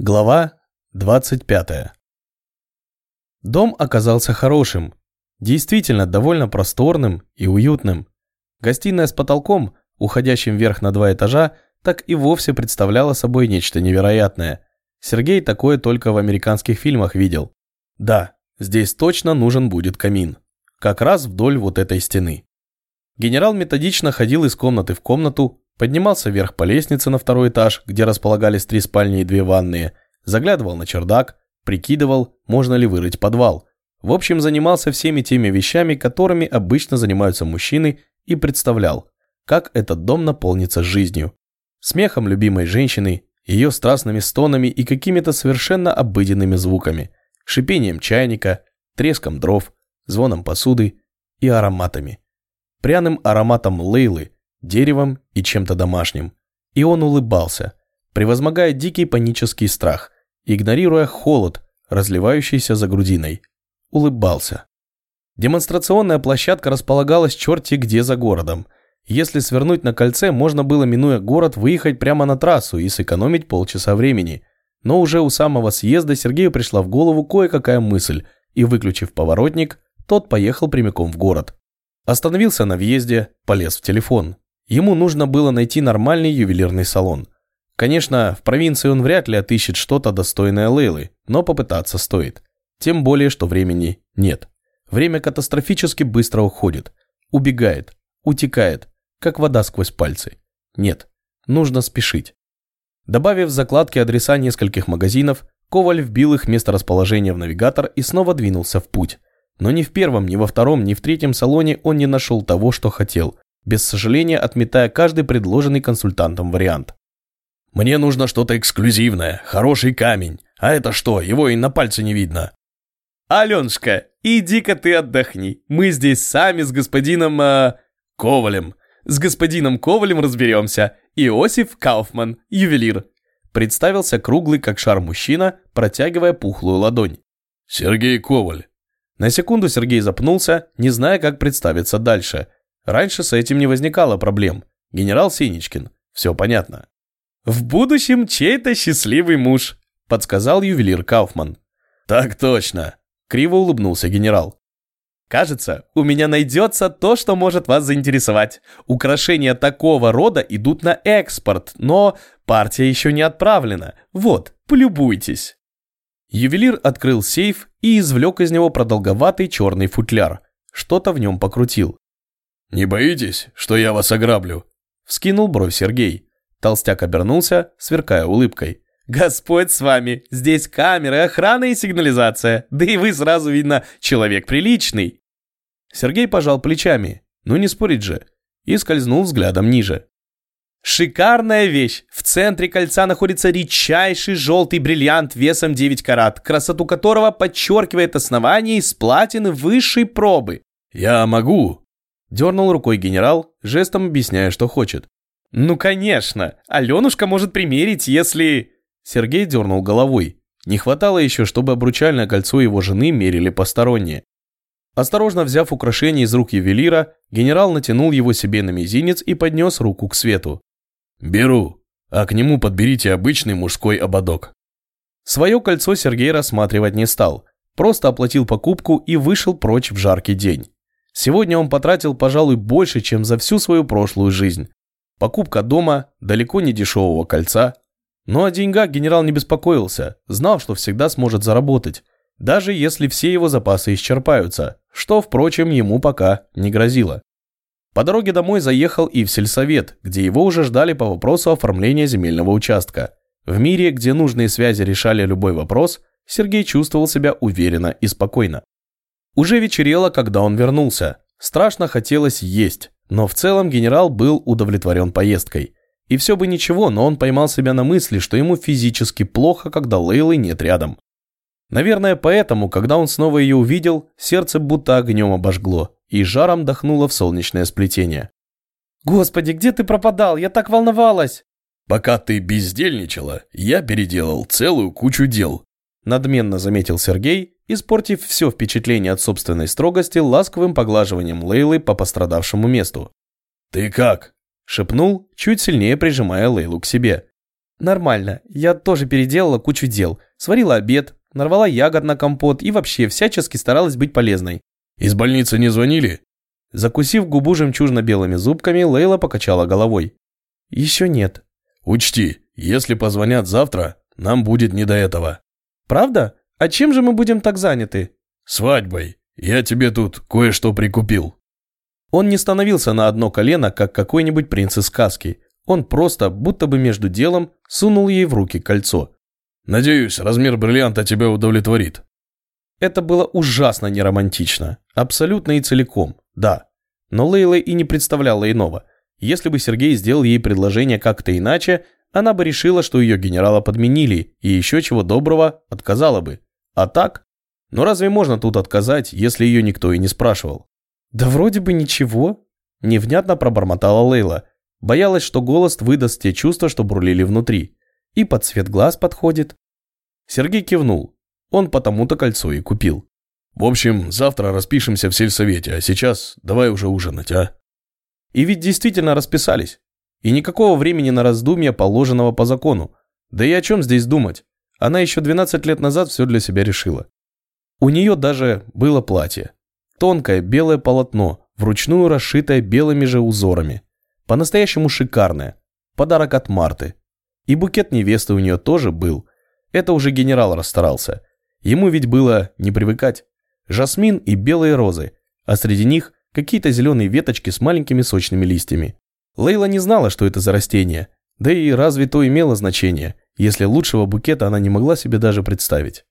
Глава 25. Дом оказался хорошим, действительно довольно просторным и уютным. Гостиная с потолком, уходящим вверх на два этажа, так и вовсе представляла собой нечто невероятное. Сергей такое только в американских фильмах видел. Да, здесь точно нужен будет камин. Как раз вдоль вот этой стены. Генерал методично ходил из комнаты в комнату, Поднимался вверх по лестнице на второй этаж, где располагались три спальни и две ванные, заглядывал на чердак, прикидывал, можно ли вырыть подвал. В общем, занимался всеми теми вещами, которыми обычно занимаются мужчины, и представлял, как этот дом наполнится жизнью. Смехом любимой женщины, ее страстными стонами и какими-то совершенно обыденными звуками, шипением чайника, треском дров, звоном посуды и ароматами. Пряным ароматом Лейлы, деревом и чем-то домашним. И он улыбался, превозмогая дикий панический страх, игнорируя холод, разливающийся за грудиной. Улыбался. Демонстрационная площадка располагалась черти где за городом. Если свернуть на кольце, можно было, минуя город, выехать прямо на трассу и сэкономить полчаса времени. Но уже у самого съезда Сергею пришла в голову кое-какая мысль, и, выключив поворотник, тот поехал прямиком в город. Остановился на въезде, полез в телефон. Ему нужно было найти нормальный ювелирный салон. Конечно, в провинции он вряд ли отыщет что-то достойное Лейлы, но попытаться стоит. Тем более, что времени нет. Время катастрофически быстро уходит. Убегает, утекает, как вода сквозь пальцы. Нет, нужно спешить. Добавив в закладки адреса нескольких магазинов, Коваль вбил их месторасположение в навигатор и снова двинулся в путь. Но ни в первом, ни во втором, ни в третьем салоне он не нашел того, что хотел без сожаления отметая каждый предложенный консультантом вариант. «Мне нужно что-то эксклюзивное, хороший камень. А это что, его и на пальце не видно?» «Аленушка, иди-ка ты отдохни. Мы здесь сами с господином... Э, Ковалем. С господином Ковалем разберемся. Иосиф Кауфман, ювелир». Представился круглый, как шар мужчина, протягивая пухлую ладонь. «Сергей Коваль». На секунду Сергей запнулся, не зная, как представиться дальше – Раньше с этим не возникало проблем. Генерал Синичкин. Все понятно. «В будущем чей-то счастливый муж», – подсказал ювелир Кауфман. «Так точно», – криво улыбнулся генерал. «Кажется, у меня найдется то, что может вас заинтересовать. Украшения такого рода идут на экспорт, но партия еще не отправлена. Вот, полюбуйтесь». Ювелир открыл сейф и извлек из него продолговатый черный футляр. Что-то в нем покрутил. «Не боитесь, что я вас ограблю?» Вскинул бровь Сергей. Толстяк обернулся, сверкая улыбкой. «Господь с вами! Здесь камеры, охрана и сигнализация. Да и вы сразу, видно, человек приличный!» Сергей пожал плечами, ну не спорить же, и скользнул взглядом ниже. Шикарная вещь! В центре кольца находится редчайший желтый бриллиант весом 9 карат, красоту которого подчеркивает основание из платины высшей пробы. «Я могу!» Дернул рукой генерал, жестом объясняя, что хочет. «Ну, конечно! Аленушка может примерить, если...» Сергей дернул головой. Не хватало еще, чтобы обручальное кольцо его жены мерили посторонние. Осторожно взяв украшение из рук ювелира, генерал натянул его себе на мизинец и поднес руку к свету. «Беру, а к нему подберите обычный мужской ободок». Свое кольцо Сергей рассматривать не стал, просто оплатил покупку и вышел прочь в жаркий день. Сегодня он потратил, пожалуй, больше, чем за всю свою прошлую жизнь. Покупка дома, далеко не дешевого кольца. Но о деньгах генерал не беспокоился, знал, что всегда сможет заработать, даже если все его запасы исчерпаются, что, впрочем, ему пока не грозило. По дороге домой заехал и в сельсовет, где его уже ждали по вопросу оформления земельного участка. В мире, где нужные связи решали любой вопрос, Сергей чувствовал себя уверенно и спокойно. Уже вечерело, когда он вернулся. Страшно хотелось есть, но в целом генерал был удовлетворен поездкой. И все бы ничего, но он поймал себя на мысли, что ему физически плохо, когда Лейлы нет рядом. Наверное, поэтому, когда он снова ее увидел, сердце будто огнем обожгло и жаром дохнуло в солнечное сплетение. «Господи, где ты пропадал? Я так волновалась!» «Пока ты бездельничала, я переделал целую кучу дел», надменно заметил Сергей испортив все впечатление от собственной строгости ласковым поглаживанием Лейлы по пострадавшему месту. «Ты как?» – шепнул, чуть сильнее прижимая Лейлу к себе. Нормально. Я тоже переделала кучу дел. Сварила обед, нарвала ягод на компот и вообще всячески старалась быть полезной. Из больницы не звонили? Закусив губу жемчужно-белыми зубками, Лейла покачала головой. Еще нет. Учти, если позвонят завтра, нам будет не до этого. Правда? А чем же мы будем так заняты? Свадьбой. Я тебе тут кое-что прикупил. Он не становился на одно колено, как какой-нибудь принц из сказки. Он просто, будто бы между делом, сунул ей в руки кольцо. Надеюсь, размер бриллианта тебя удовлетворит. Это было ужасно неромантично. Абсолютно и целиком, да. Но Лейла и не представляла иного. Если бы Сергей сделал ей предложение как-то иначе, она бы решила, что ее генерала подменили, и еще чего доброго отказала бы. А так? Но разве можно тут отказать, если ее никто и не спрашивал? Да вроде бы ничего. Невнятно пробормотала Лейла. Боялась, что голос выдаст те чувства, что бурлили внутри. И под цвет глаз подходит. Сергей кивнул. Он потому-то кольцо и купил. В общем, завтра распишемся в сельсовете, а сейчас давай уже ужинать, а? И ведь действительно расписались. И никакого времени на раздумья, положенного по закону. Да и о чем здесь думать? Она еще 12 лет назад все для себя решила. У нее даже было платье. Тонкое белое полотно, вручную расшитое белыми же узорами. По-настоящему шикарное. Подарок от Марты. И букет невесты у нее тоже был. Это уже генерал расстарался. Ему ведь было не привыкать. Жасмин и белые розы, а среди них какие-то зеленые веточки с маленькими сочными листьями. Лейла не знала, что это за растение, да и разве то имело значение, если лучшего букета она не могла себе даже представить.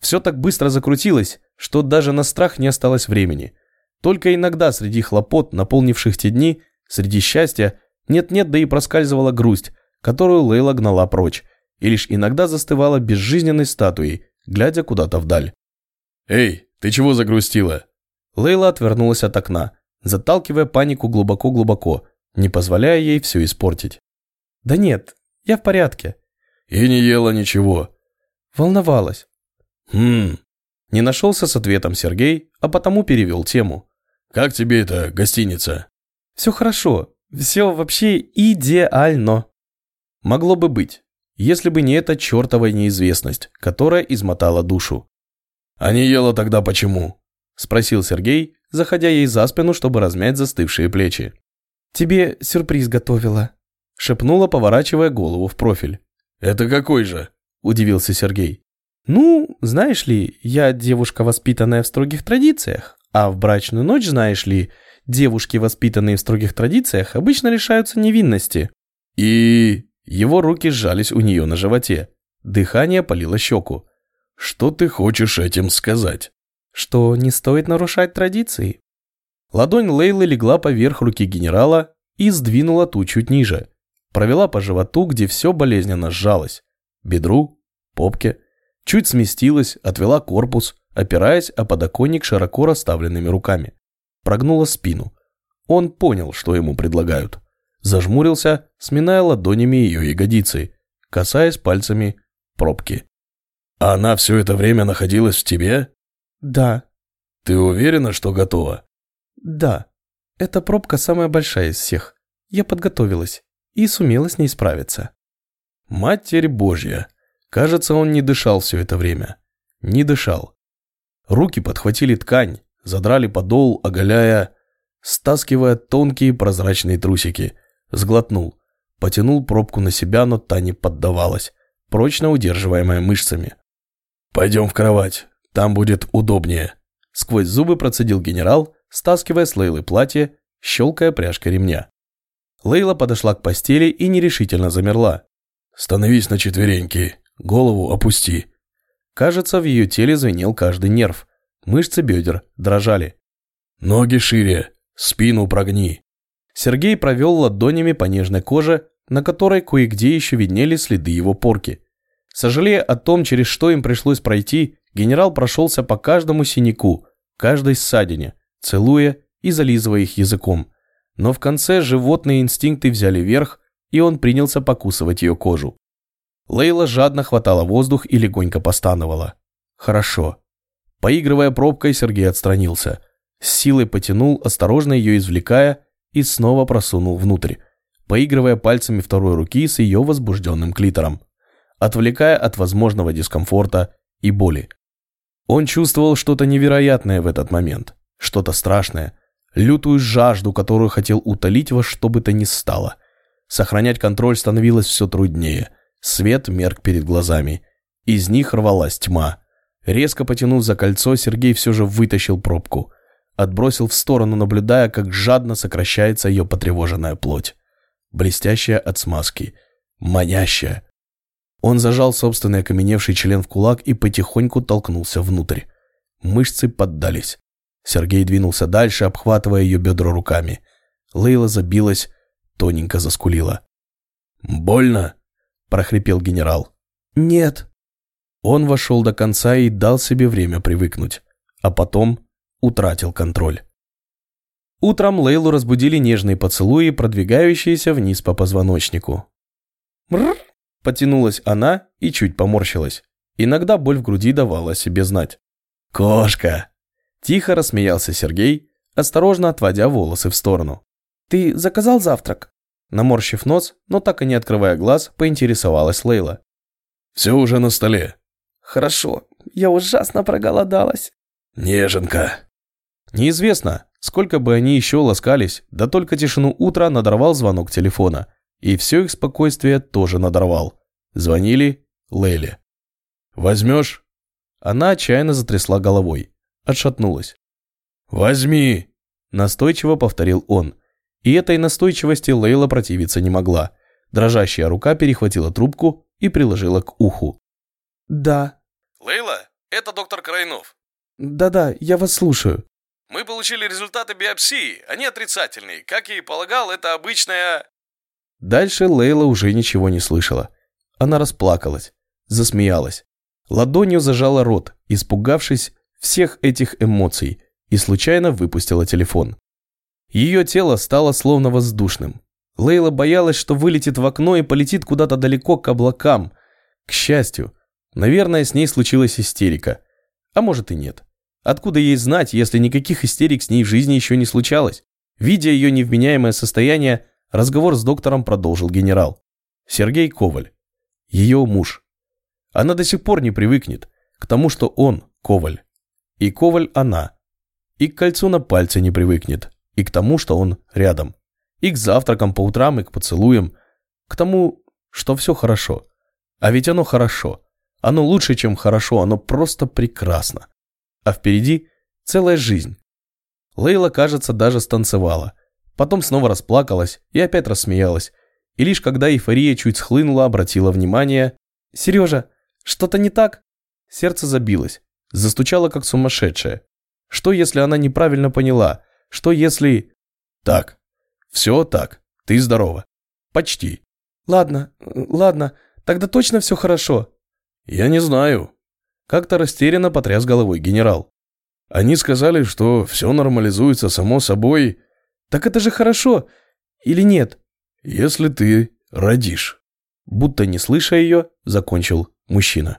Все так быстро закрутилось, что даже на страх не осталось времени. Только иногда среди хлопот, наполнивших те дни, среди счастья, нет-нет, да и проскальзывала грусть, которую Лейла гнала прочь, и лишь иногда застывала безжизненной статуей, глядя куда-то вдаль. «Эй, ты чего загрустила?» Лейла отвернулась от окна, заталкивая панику глубоко-глубоко, не позволяя ей все испортить. «Да нет, я в порядке». «И не ела ничего». «Волновалась». «Хм». Не нашелся с ответом Сергей, а потому перевел тему. «Как тебе эта гостиница?» «Все хорошо. Все вообще идеально». Могло бы быть, если бы не эта чертова неизвестность, которая измотала душу. «А не ела тогда почему?» – спросил Сергей, заходя ей за спину, чтобы размять застывшие плечи. «Тебе сюрприз готовила», – шепнула, поворачивая голову в профиль. «Это какой же?» – удивился Сергей. «Ну, знаешь ли, я девушка, воспитанная в строгих традициях, а в брачную ночь, знаешь ли, девушки, воспитанные в строгих традициях, обычно лишаются невинности». «И...» Его руки сжались у нее на животе. Дыхание полило щеку. «Что ты хочешь этим сказать?» «Что не стоит нарушать традиции». Ладонь Лейлы легла поверх руки генерала и сдвинула ту чуть ниже. Провела по животу, где все болезненно сжалось. Бедру, попке. Чуть сместилась, отвела корпус, опираясь о подоконник широко расставленными руками. Прогнула спину. Он понял, что ему предлагают. Зажмурился, сминая ладонями ее ягодицы, касаясь пальцами пробки. «А она все это время находилась в тебе?» «Да». «Ты уверена, что готова?» «Да. Эта пробка самая большая из всех. Я подготовилась и сумела с ней справиться». «Матерь Божья!» Кажется, он не дышал все это время. Не дышал. Руки подхватили ткань, задрали подол, оголяя, стаскивая тонкие прозрачные трусики. Сглотнул. Потянул пробку на себя, но та не поддавалась, прочно удерживаемая мышцами. «Пойдем в кровать, там будет удобнее», — сквозь зубы процедил генерал, стаскивая с Лейлы платье, щелкая пряжкой ремня. Лейла подошла к постели и нерешительно замерла. «Становись на четвереньки, голову опусти». Кажется, в ее теле звенел каждый нерв. Мышцы бедер дрожали. «Ноги шире, спину прогни». Сергей провел ладонями по нежной коже, на которой кое-где еще виднели следы его порки. Сожалея о том, через что им пришлось пройти, генерал прошелся по каждому синяку, каждой ссадине, целуя и зализывая их языком. Но в конце животные инстинкты взяли верх, и он принялся покусывать ее кожу. Лейла жадно хватала воздух и легонько постановала. «Хорошо». Поигрывая пробкой, Сергей отстранился. С силой потянул, осторожно ее извлекая, и снова просунул внутрь. поигрывая пальцами второй руки с ее возбужденным клитором, отвлекая от возможного дискомфорта и боли. Он чувствовал что-то невероятное в этот момент, что-то страшное, лютую жажду, которую хотел утолить во что бы то ни стало. Сохранять контроль становилось все труднее. Свет мерк перед глазами. Из них рвалась тьма. Резко потянув за кольцо, Сергей все же вытащил пробку. Отбросил в сторону, наблюдая, как жадно сокращается ее потревоженная плоть. Блестящая от смазки. Манящая. Он зажал собственный окаменевший член в кулак и потихоньку толкнулся внутрь. Мышцы поддались. Сергей двинулся дальше, обхватывая ее бедра руками. Лейла забилась, тоненько заскулила. «Больно?» – прохрипел генерал. «Нет». Он вошел до конца и дал себе время привыкнуть, а потом утратил контроль. Утром Лейлу разбудили нежные поцелуи, продвигающиеся вниз по позвоночнику. «Мрррр!» – потянулась она и чуть поморщилась. Иногда боль в груди давала себе знать. «Кошка!» – тихо рассмеялся Сергей, осторожно отводя волосы в сторону. «Ты заказал завтрак?» Наморщив нос, но так и не открывая глаз, поинтересовалась Лейла. «Все уже на столе». «Хорошо, я ужасно проголодалась». «Неженка». Неизвестно, сколько бы они еще ласкались, да только тишину утра надорвал звонок телефона. И все их спокойствие тоже надорвал. Звонили Лейле. «Возьмешь?» Она отчаянно затрясла головой. Отшатнулась. «Возьми!» Настойчиво повторил он. И этой настойчивости Лейла противиться не могла. Дрожащая рука перехватила трубку и приложила к уху. «Да». «Лейла, это доктор Крайнов». «Да-да, я вас слушаю». «Мы получили результаты биопсии, они отрицательные. Как я и полагал, это обычная...» Дальше Лейла уже ничего не слышала. Она расплакалась, засмеялась. Ладонью зажала рот, испугавшись всех этих эмоций, и случайно выпустила телефон. Ее тело стало словно воздушным. Лейла боялась, что вылетит в окно и полетит куда-то далеко к облакам. К счастью, наверное, с ней случилась истерика. А может и нет. Откуда ей знать, если никаких истерик с ней в жизни еще не случалось? Видя ее невменяемое состояние, разговор с доктором продолжил генерал. Сергей Коваль. Ее муж. Она до сих пор не привыкнет к тому, что он Коваль. И Коваль она. И к кольцу на пальце не привыкнет и к тому, что он рядом. И к завтракам по утрам, и к поцелуям. К тому, что все хорошо. А ведь оно хорошо. Оно лучше, чем хорошо, оно просто прекрасно. А впереди целая жизнь. Лейла, кажется, даже станцевала. Потом снова расплакалась и опять рассмеялась. И лишь когда эйфория чуть схлынула, обратила внимание. «Сережа, что-то не так?» Сердце забилось. Застучало, как сумасшедшее. Что, если она неправильно поняла? Что если... Так, все так, ты здорова. Почти. Ладно, ладно, тогда точно все хорошо. Я не знаю. Как-то растерянно потряс головой генерал. Они сказали, что все нормализуется само собой. Так это же хорошо, или нет? Если ты родишь. Будто не слыша ее, закончил мужчина.